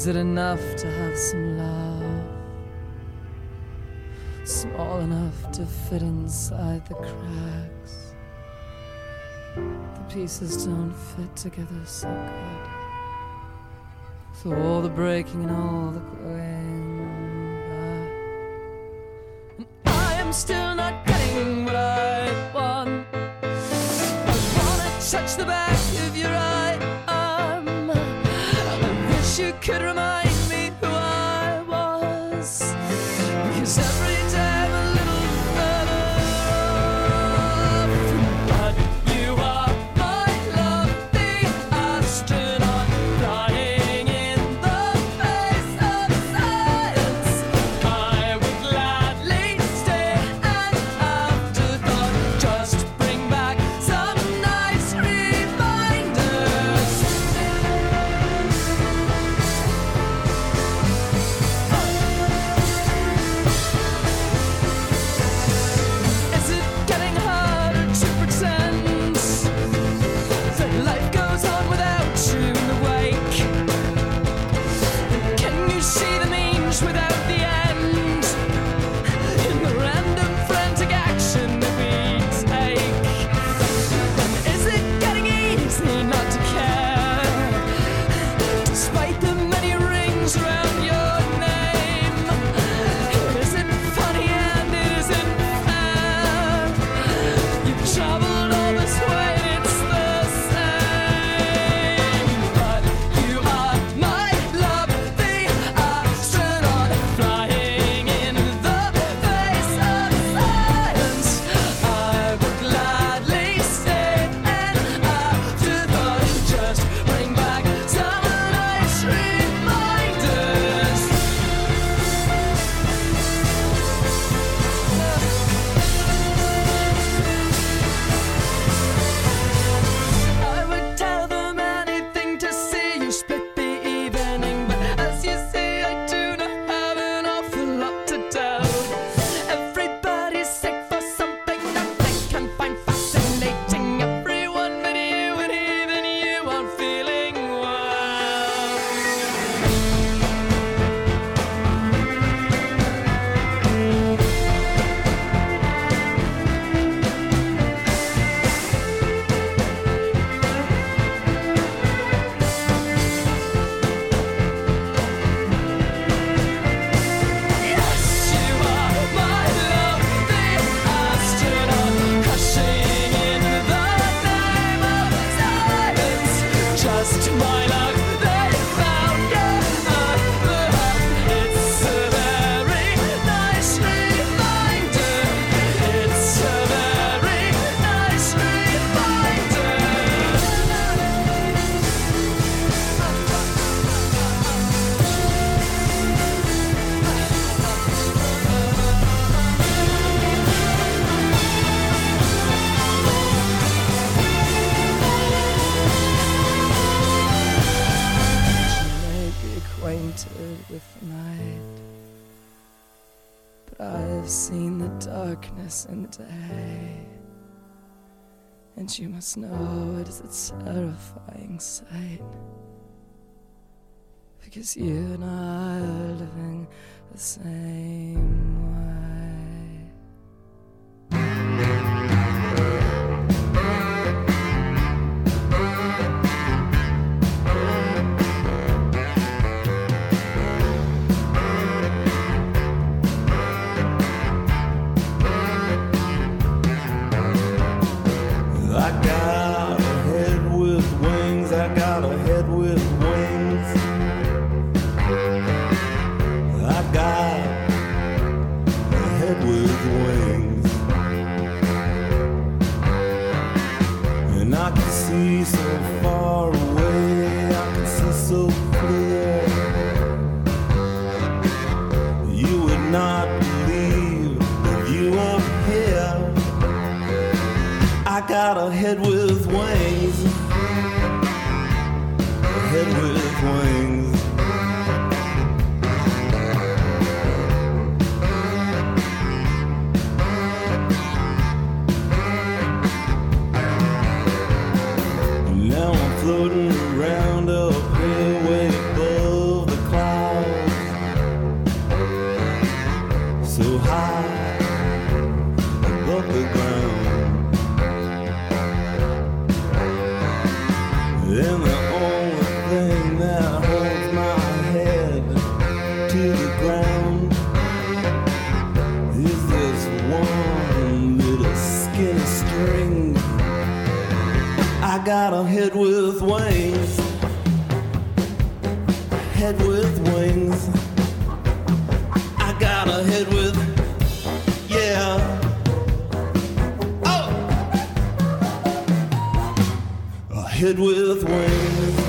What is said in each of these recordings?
Is it enough to have some love? Small enough to fit inside the cracks. The pieces don't fit together so good. So all the breaking and all the going back. And I am still not. could remind me who I was. Because every snow, it is a terrifying sight. Because you and I are living the same I got a head with wings. Head with wings. I got a head with, yeah. Oh! A head with wings.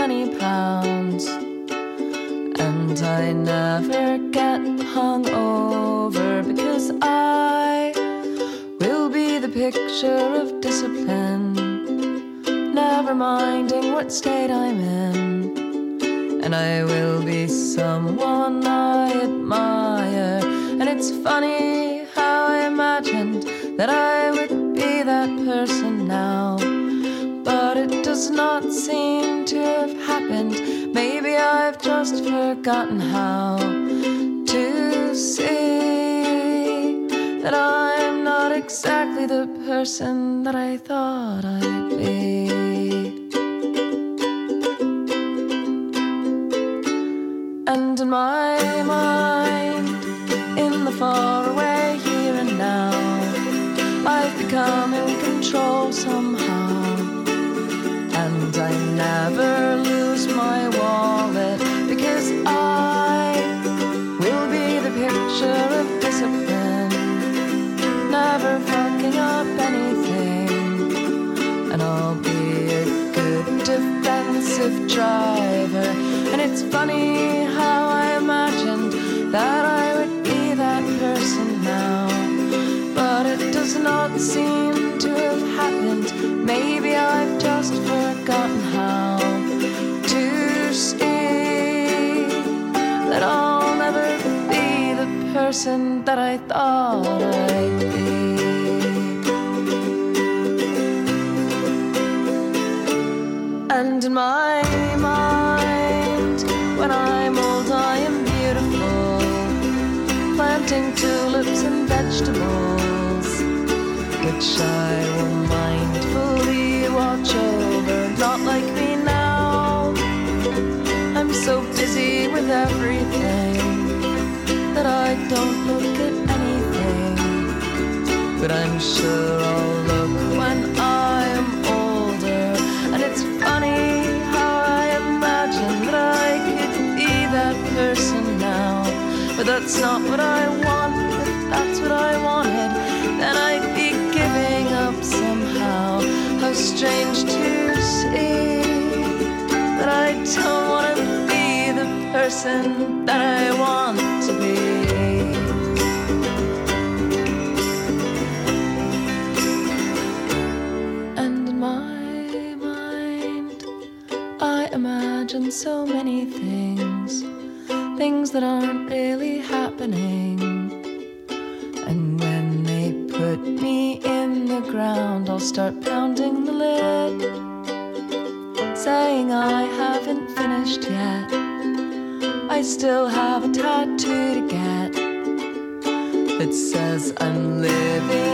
Twenty pounds. And I never get hung over because I will be the picture of discipline, never minding what state I'm in. And I will be someone I admire. And it's funny how I imagined that I does not seem to have happened. Maybe I've just forgotten how to see that I'm not exactly the person that I thought I'd be. And in my mind, in the far away here and now, I've become in control somehow. Never lose my wallet because I will be the picture of discipline, never fucking up anything. And I'll be a good defensive driver. And it's funny how person that I thought I'd be. And in my mind, when I'm old, I am beautiful, planting tulips and vegetables, which I will mindfully watch over. Not like me now, I'm so busy with everything don't look at anything. But I'm sure I'll look when I'm older. And it's funny how I imagine that I could be that person now. But that's not what I want. If that's what I wanted, then I'd be giving up somehow. How strange to see that I don't want to be the person that I want to be. So many things, things that aren't really happening. And when they put me in the ground, I'll start pounding the lid, saying I haven't finished yet. I still have a tattoo to get that says I'm living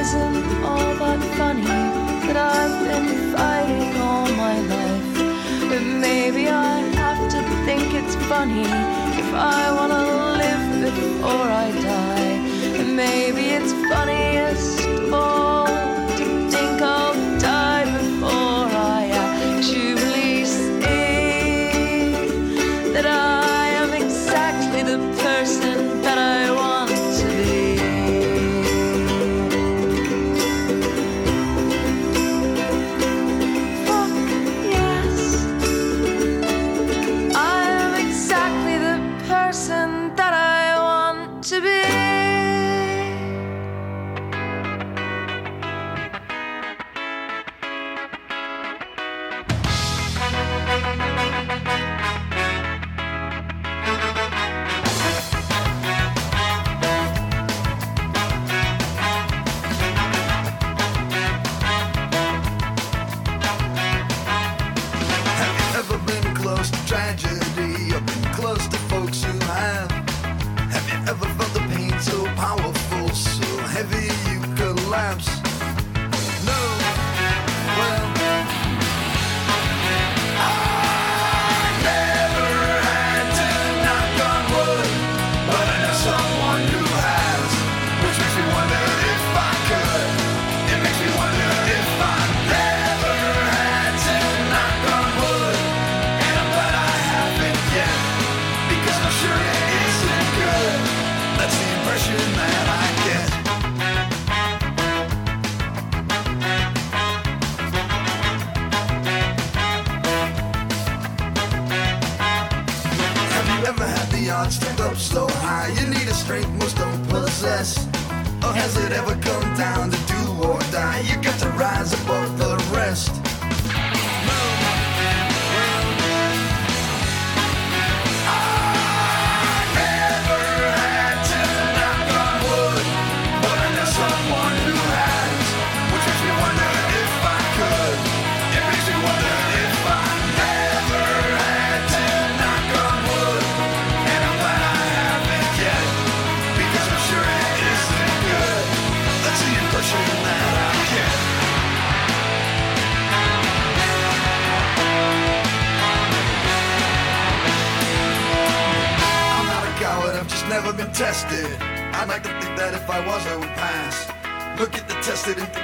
isn't all that funny that I've been fighting all my life. But maybe I have to think it's funny if I wanna live before I die. And maybe it's funniest of all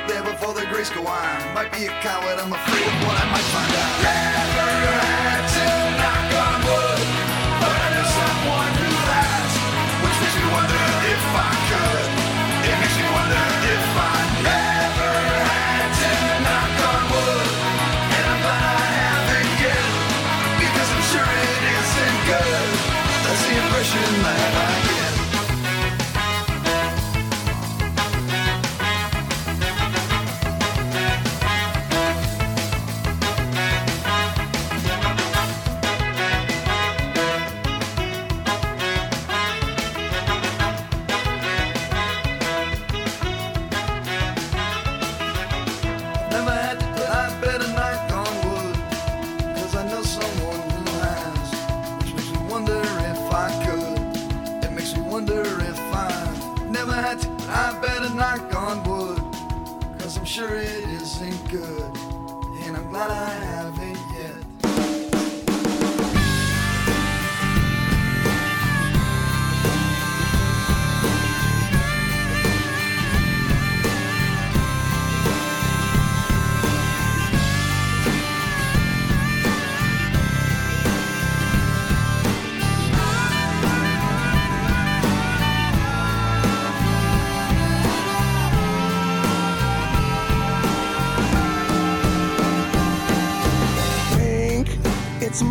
there before the grace go on. Might be a coward, I'm afraid of what I might find out. Never had to.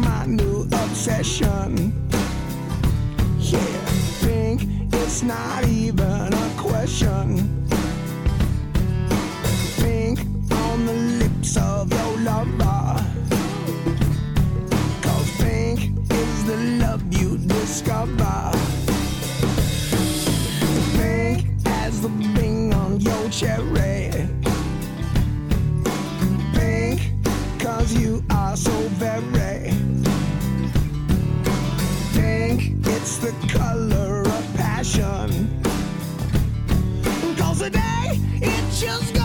my new obsession. Yeah, think it's not even a question. Think on the lips of your lover. Cause think is the love you discover. Think as the bing on your cherry. She's gone.